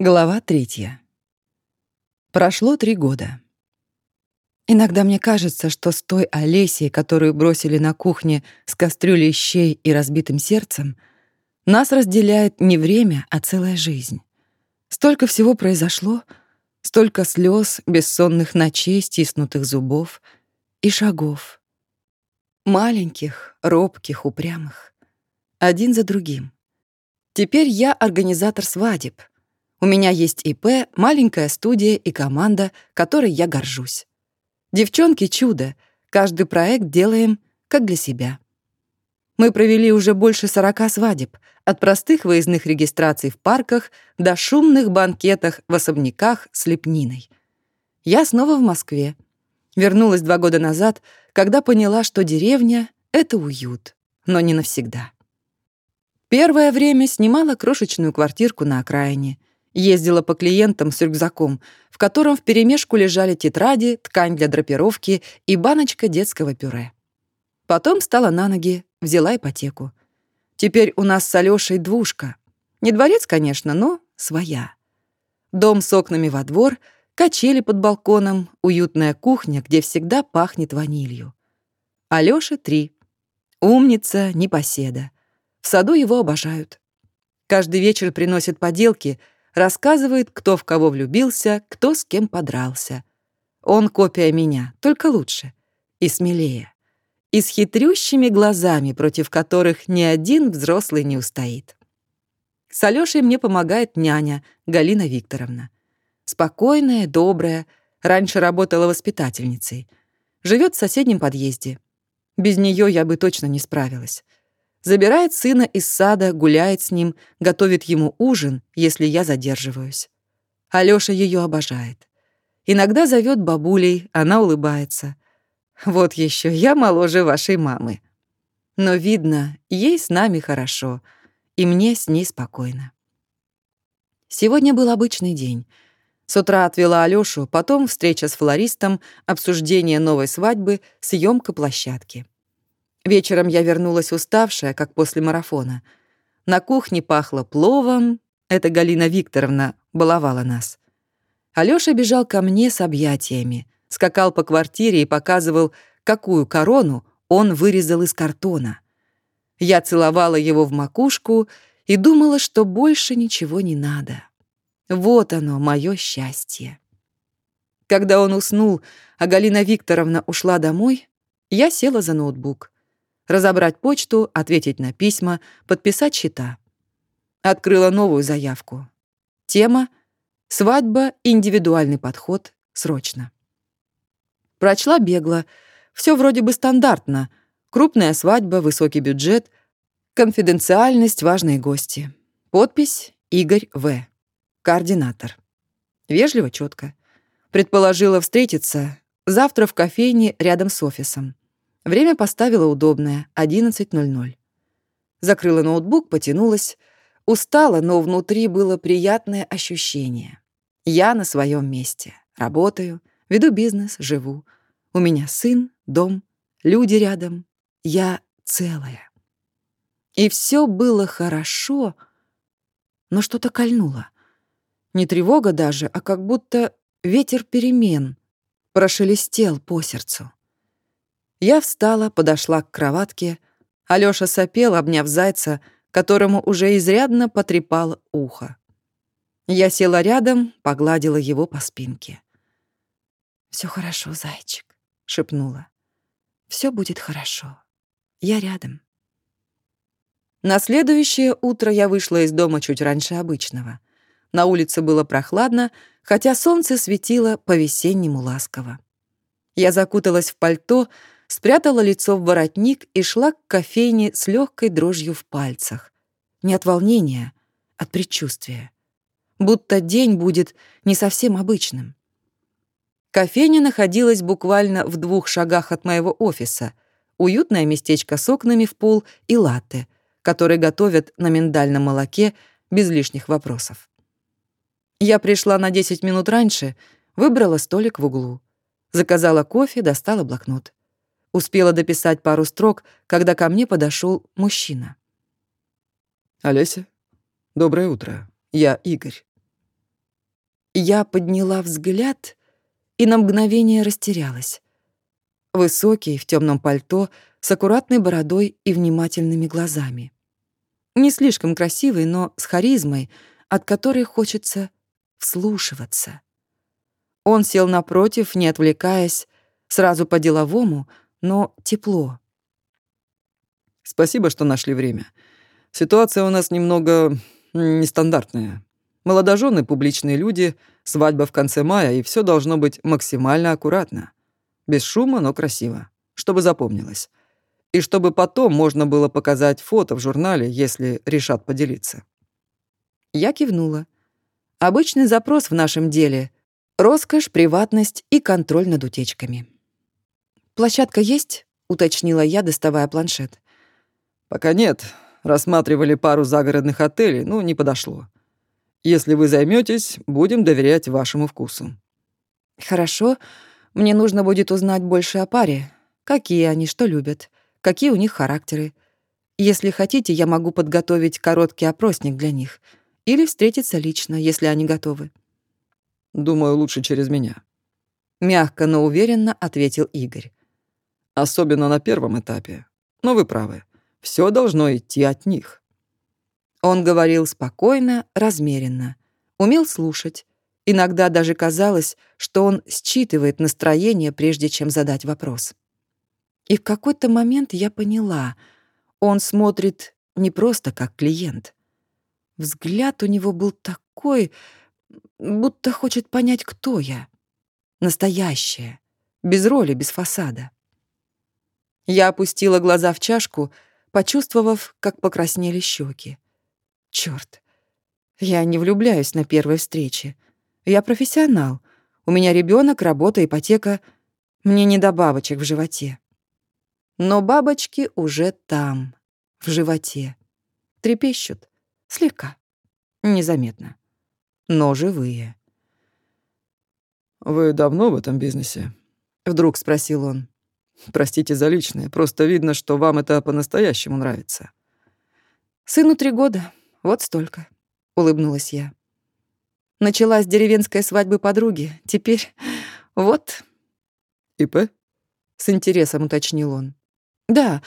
Глава третья. Прошло три года. Иногда мне кажется, что с той Олесей, которую бросили на кухне с кастрюлей щей и разбитым сердцем, нас разделяет не время, а целая жизнь. Столько всего произошло, столько слез, бессонных ночей, стиснутых зубов и шагов. Маленьких, робких, упрямых. Один за другим. Теперь я организатор свадеб — у меня есть ИП, маленькая студия и команда, которой я горжусь. Девчонки — чудо. Каждый проект делаем как для себя. Мы провели уже больше 40 свадеб, от простых выездных регистраций в парках до шумных банкетах в особняках с лепниной. Я снова в Москве. Вернулась два года назад, когда поняла, что деревня — это уют, но не навсегда. Первое время снимала крошечную квартирку на окраине — Ездила по клиентам с рюкзаком, в котором вперемешку лежали тетради, ткань для драпировки и баночка детского пюре. Потом встала на ноги, взяла ипотеку. Теперь у нас с Алёшей двушка. Не дворец, конечно, но своя. Дом с окнами во двор, качели под балконом, уютная кухня, где всегда пахнет ванилью. Алёше три. Умница, непоседа. В саду его обожают. Каждый вечер приносит поделки — Рассказывает, кто в кого влюбился, кто с кем подрался. Он копия меня, только лучше и смелее. И с хитрющими глазами, против которых ни один взрослый не устоит. С Алёшей мне помогает няня Галина Викторовна. Спокойная, добрая, раньше работала воспитательницей. Живет в соседнем подъезде. Без нее я бы точно не справилась. Забирает сына из сада, гуляет с ним, готовит ему ужин, если я задерживаюсь. Алёша её обожает. Иногда зовёт бабулей, она улыбается. Вот ещё, я моложе вашей мамы. Но видно, ей с нами хорошо, и мне с ней спокойно. Сегодня был обычный день. С утра отвела Алёшу, потом встреча с флористом, обсуждение новой свадьбы, съёмка площадки. Вечером я вернулась уставшая, как после марафона. На кухне пахло пловом. Это Галина Викторовна баловала нас. Алёша бежал ко мне с объятиями, скакал по квартире и показывал, какую корону он вырезал из картона. Я целовала его в макушку и думала, что больше ничего не надо. Вот оно, мое счастье. Когда он уснул, а Галина Викторовна ушла домой, я села за ноутбук разобрать почту, ответить на письма, подписать счета. Открыла новую заявку. Тема «Свадьба. Индивидуальный подход. Срочно». Прочла бегло. Все вроде бы стандартно. Крупная свадьба, высокий бюджет, конфиденциальность, важные гости. Подпись «Игорь В. Координатор». Вежливо, четко. Предположила встретиться завтра в кофейне рядом с офисом. Время поставила удобное — 11.00. Закрыла ноутбук, потянулась. Устала, но внутри было приятное ощущение. Я на своем месте. Работаю, веду бизнес, живу. У меня сын, дом, люди рядом. Я целая. И все было хорошо, но что-то кольнуло. Не тревога даже, а как будто ветер перемен прошелестел по сердцу. Я встала, подошла к кроватке. Алёша сопел, обняв зайца, которому уже изрядно потрепал ухо. Я села рядом, погладила его по спинке. Все хорошо, зайчик», — шепнула. Все будет хорошо. Я рядом». На следующее утро я вышла из дома чуть раньше обычного. На улице было прохладно, хотя солнце светило по-весеннему ласково. Я закуталась в пальто, спрятала лицо в воротник и шла к кофейне с легкой дрожью в пальцах. Не от волнения, от предчувствия. Будто день будет не совсем обычным. Кофейня находилась буквально в двух шагах от моего офиса. Уютное местечко с окнами в пол и латте, которые готовят на миндальном молоке без лишних вопросов. Я пришла на 10 минут раньше, выбрала столик в углу. Заказала кофе, достала блокнот. Успела дописать пару строк, когда ко мне подошел мужчина. «Олеся, доброе утро. Я Игорь». Я подняла взгляд и на мгновение растерялась. Высокий, в темном пальто, с аккуратной бородой и внимательными глазами. Не слишком красивый, но с харизмой, от которой хочется вслушиваться. Он сел напротив, не отвлекаясь, сразу по-деловому, но тепло. «Спасибо, что нашли время. Ситуация у нас немного нестандартная. Молодожены, публичные люди, свадьба в конце мая, и все должно быть максимально аккуратно. Без шума, но красиво. Чтобы запомнилось. И чтобы потом можно было показать фото в журнале, если решат поделиться. Я кивнула. Обычный запрос в нашем деле — роскошь, приватность и контроль над утечками. «Площадка есть?» — уточнила я, доставая планшет. «Пока нет. Рассматривали пару загородных отелей, но не подошло. Если вы займетесь, будем доверять вашему вкусу». «Хорошо. Мне нужно будет узнать больше о паре. Какие они, что любят, какие у них характеры. Если хотите, я могу подготовить короткий опросник для них или встретиться лично, если они готовы». «Думаю, лучше через меня», — мягко, но уверенно ответил Игорь. «Особенно на первом этапе. Но вы правы. Все должно идти от них». Он говорил спокойно, размеренно, умел слушать. Иногда даже казалось, что он считывает настроение, прежде чем задать вопрос. И в какой-то момент я поняла, он смотрит не просто как клиент. Взгляд у него был такой, будто хочет понять, кто я. Настоящая, без роли, без фасада. Я опустила глаза в чашку, почувствовав, как покраснели щеки. Черт, я не влюбляюсь на первой встрече. Я профессионал. У меня ребенок, работа, ипотека. Мне не до бабочек в животе. Но бабочки уже там, в животе. Трепещут. Слегка. Незаметно. Но живые. «Вы давно в этом бизнесе?» — вдруг спросил он. «Простите за личное, просто видно, что вам это по-настоящему нравится». «Сыну три года. Вот столько», — улыбнулась я. Началась деревенская свадьба подруги. Теперь вот... ИП? С интересом уточнил он. Да,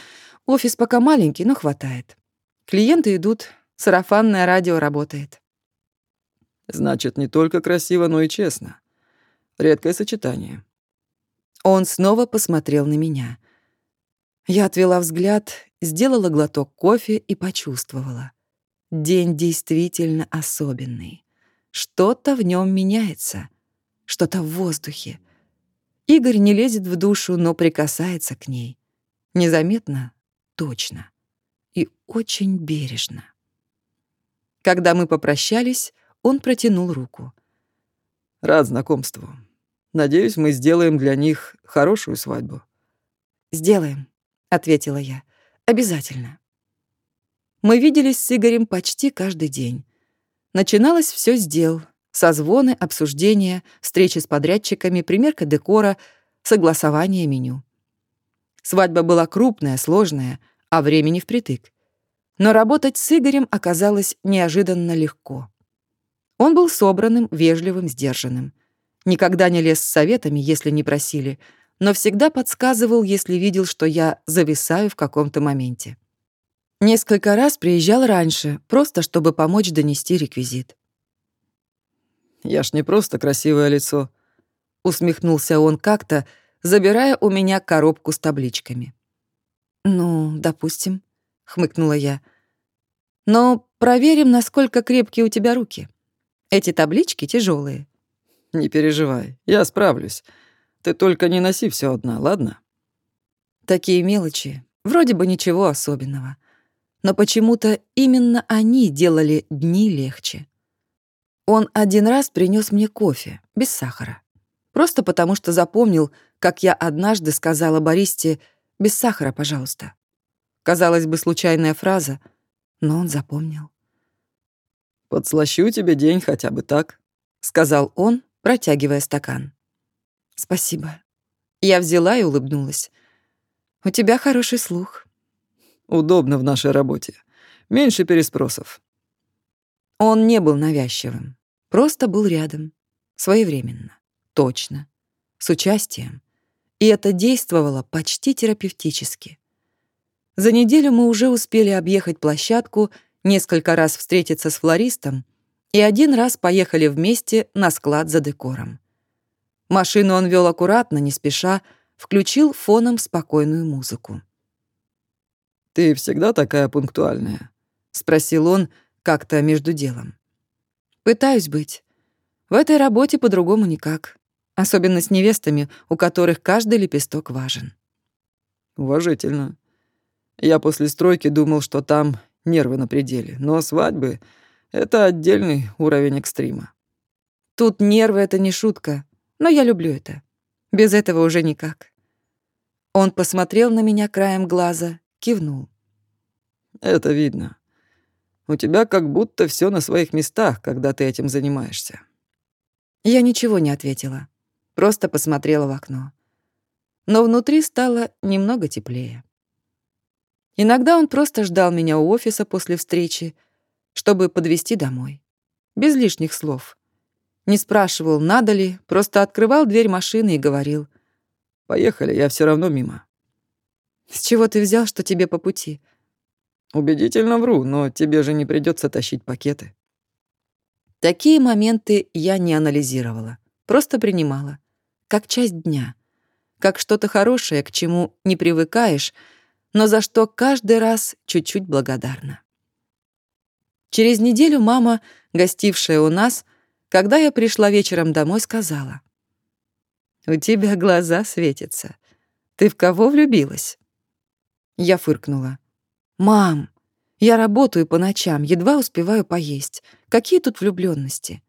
офис пока маленький, но хватает. Клиенты идут, сарафанное радио работает. Значит, не только красиво, но и честно. Редкое сочетание. Он снова посмотрел на меня. Я отвела взгляд, сделала глоток кофе и почувствовала. День действительно особенный. Что-то в нем меняется, что-то в воздухе. Игорь не лезет в душу, но прикасается к ней. Незаметно, точно. И очень бережно. Когда мы попрощались, он протянул руку. «Рад знакомству. Надеюсь, мы сделаем для них хорошую свадьбу». «Сделаем», — ответила я. «Обязательно». Мы виделись с Игорем почти каждый день. Начиналось все с дел. Созвоны, обсуждения, встречи с подрядчиками, примерка декора, согласование меню. Свадьба была крупная, сложная, а времени впритык. Но работать с Игорем оказалось неожиданно легко. Он был собранным, вежливым, сдержанным. Никогда не лез с советами, если не просили, но всегда подсказывал, если видел, что я зависаю в каком-то моменте. Несколько раз приезжал раньше, просто чтобы помочь донести реквизит. «Я ж не просто красивое лицо», — усмехнулся он как-то, забирая у меня коробку с табличками. «Ну, допустим», — хмыкнула я. «Но проверим, насколько крепкие у тебя руки. Эти таблички тяжелые. «Не переживай, я справлюсь. Ты только не носи все одна, ладно?» Такие мелочи, вроде бы ничего особенного но почему-то именно они делали дни легче. Он один раз принес мне кофе, без сахара. Просто потому, что запомнил, как я однажды сказала Бористе «без сахара, пожалуйста». Казалось бы, случайная фраза, но он запомнил. «Подслащу тебе день хотя бы так», — сказал он, протягивая стакан. «Спасибо». Я взяла и улыбнулась. «У тебя хороший слух». Удобно в нашей работе. Меньше переспросов. Он не был навязчивым, просто был рядом. Своевременно. Точно. С участием. И это действовало почти терапевтически. За неделю мы уже успели объехать площадку, несколько раз встретиться с флористом и один раз поехали вместе на склад за декором. Машину он вел аккуратно, не спеша, включил фоном спокойную музыку. «Ты всегда такая пунктуальная?» — спросил он как-то между делом. «Пытаюсь быть. В этой работе по-другому никак. Особенно с невестами, у которых каждый лепесток важен». «Уважительно. Я после стройки думал, что там нервы на пределе, но свадьбы — это отдельный уровень экстрима». «Тут нервы — это не шутка, но я люблю это. Без этого уже никак». Он посмотрел на меня краем глаза, кивнул. «Это видно. У тебя как будто все на своих местах, когда ты этим занимаешься». Я ничего не ответила, просто посмотрела в окно. Но внутри стало немного теплее. Иногда он просто ждал меня у офиса после встречи, чтобы подвести домой. Без лишних слов. Не спрашивал, надо ли, просто открывал дверь машины и говорил. «Поехали, я все равно мимо». «С чего ты взял, что тебе по пути?» «Убедительно вру, но тебе же не придется тащить пакеты». Такие моменты я не анализировала, просто принимала, как часть дня, как что-то хорошее, к чему не привыкаешь, но за что каждый раз чуть-чуть благодарна. Через неделю мама, гостившая у нас, когда я пришла вечером домой, сказала, «У тебя глаза светятся. Ты в кого влюбилась?» Я фыркнула. «Мам, я работаю по ночам, едва успеваю поесть. Какие тут влюбленности?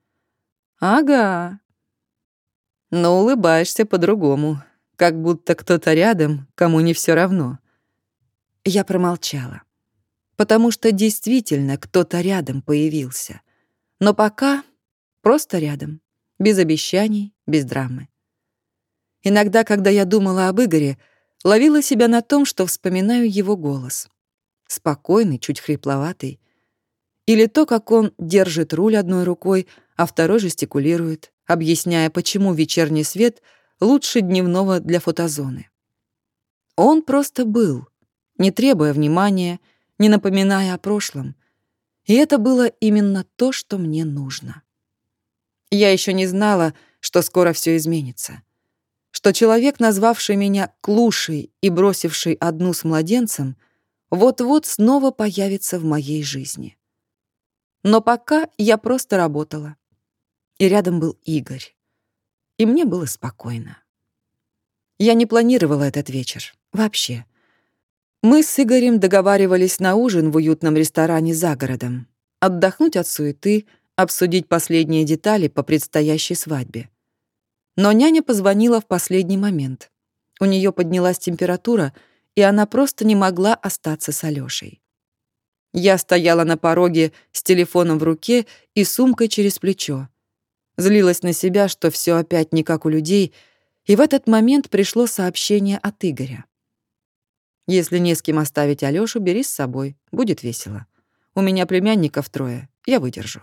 «Ага». Но улыбаешься по-другому, как будто кто-то рядом, кому не все равно. Я промолчала, потому что действительно кто-то рядом появился. Но пока просто рядом, без обещаний, без драмы. Иногда, когда я думала об Игоре, ловила себя на том, что вспоминаю его голос спокойный, чуть хрипловатый. Или то, как он держит руль одной рукой, а второй жестикулирует, объясняя, почему вечерний свет лучше дневного для фотозоны. Он просто был, не требуя внимания, не напоминая о прошлом. И это было именно то, что мне нужно. Я еще не знала, что скоро все изменится. Что человек, назвавший меня клушей и бросивший одну с младенцем — вот-вот снова появится в моей жизни. Но пока я просто работала. И рядом был Игорь. И мне было спокойно. Я не планировала этот вечер. Вообще. Мы с Игорем договаривались на ужин в уютном ресторане за городом. Отдохнуть от суеты, обсудить последние детали по предстоящей свадьбе. Но няня позвонила в последний момент. У нее поднялась температура — и она просто не могла остаться с Алёшей. Я стояла на пороге с телефоном в руке и сумкой через плечо. Злилась на себя, что все опять не как у людей, и в этот момент пришло сообщение от Игоря. «Если не с кем оставить Алёшу, бери с собой, будет весело. У меня племянников трое, я выдержу».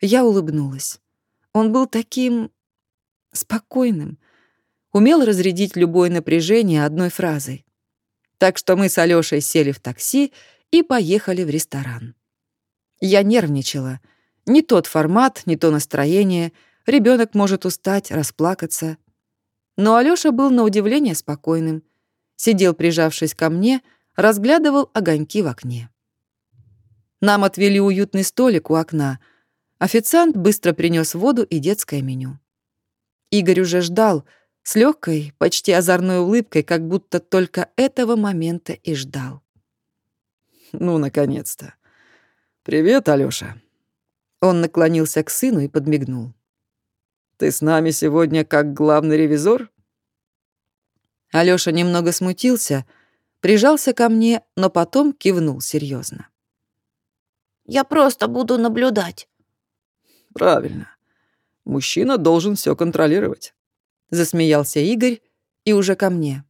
Я улыбнулась. Он был таким... спокойным. Умел разрядить любое напряжение одной фразой. Так что мы с Алёшей сели в такси и поехали в ресторан. Я нервничала. Не тот формат, не то настроение. Ребенок может устать, расплакаться. Но Алёша был на удивление спокойным. Сидел, прижавшись ко мне, разглядывал огоньки в окне. Нам отвели уютный столик у окна. Официант быстро принес воду и детское меню. Игорь уже ждал — с легкой, почти озорной улыбкой, как будто только этого момента и ждал. «Ну, наконец-то. Привет, Алёша». Он наклонился к сыну и подмигнул. «Ты с нами сегодня как главный ревизор?» Алёша немного смутился, прижался ко мне, но потом кивнул серьезно. «Я просто буду наблюдать». «Правильно. Мужчина должен все контролировать». Засмеялся Игорь и уже ко мне.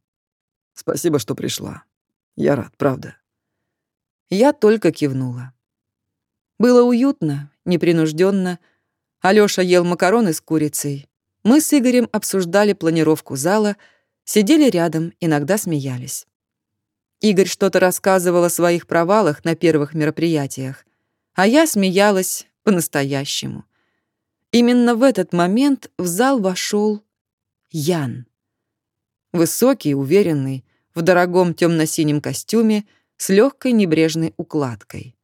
Спасибо, что пришла. Я рад, правда. Я только кивнула. Было уютно, непринужденно. Алёша ел макароны с курицей. Мы с Игорем обсуждали планировку зала, сидели рядом, иногда смеялись. Игорь что-то рассказывал о своих провалах на первых мероприятиях, а я смеялась по-настоящему. Именно в этот момент в зал вошел Ян. Высокий, уверенный, в дорогом темно-синем костюме с легкой небрежной укладкой.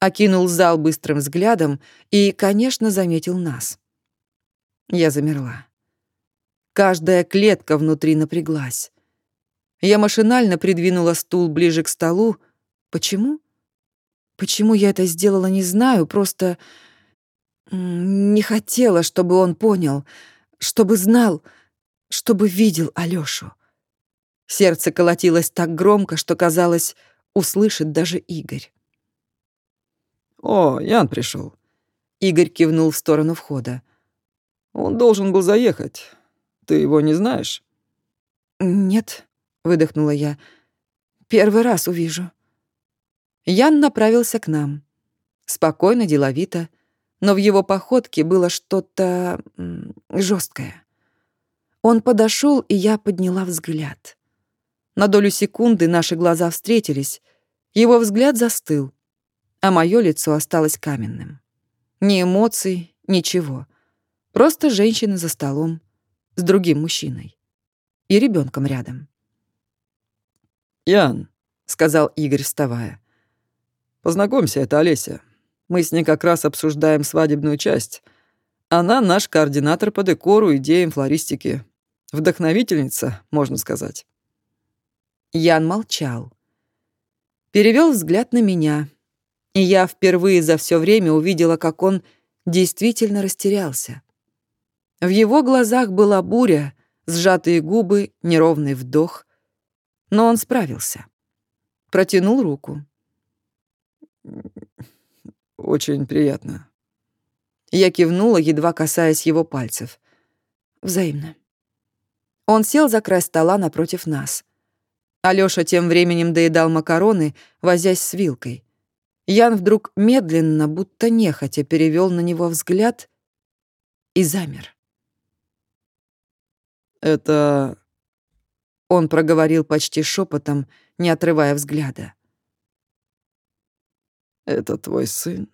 Окинул зал быстрым взглядом и, конечно, заметил нас. Я замерла. Каждая клетка внутри напряглась. Я машинально придвинула стул ближе к столу. Почему? Почему я это сделала, не знаю, просто не хотела, чтобы он понял, чтобы знал, чтобы видел Алёшу. Сердце колотилось так громко, что казалось, услышит даже Игорь. «О, Ян пришел. Игорь кивнул в сторону входа. «Он должен был заехать. Ты его не знаешь?» «Нет», — выдохнула я. «Первый раз увижу». Ян направился к нам. Спокойно, деловито, но в его походке было что-то жесткое. Он подошел, и я подняла взгляд. На долю секунды наши глаза встретились, его взгляд застыл, а мое лицо осталось каменным. Ни эмоций, ничего. Просто женщина за столом с другим мужчиной и ребенком рядом. «Ян», — сказал Игорь, вставая, — «познакомься, это Олеся. Мы с ней как раз обсуждаем свадебную часть. Она наш координатор по декору, идеям, флористики. Вдохновительница, можно сказать». Ян молчал. Перевел взгляд на меня, и я впервые за все время увидела, как он действительно растерялся. В его глазах была буря, сжатые губы, неровный вдох. Но он справился. Протянул руку. «Очень приятно». Я кивнула, едва касаясь его пальцев. Взаимно. Он сел за край стола напротив нас. Алёша тем временем доедал макароны, возясь с вилкой. Ян вдруг медленно, будто нехотя, перевел на него взгляд и замер. «Это...» Он проговорил почти шепотом, не отрывая взгляда. «Это твой сын?»